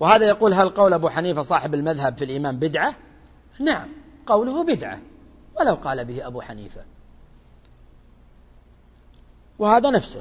وهذا يقول هل قول أبو حنيفة صاحب المذهب في الإمام بدعة؟ نعم قوله بدعة ولو قال به أبو حنيفة. وهذا نفسه.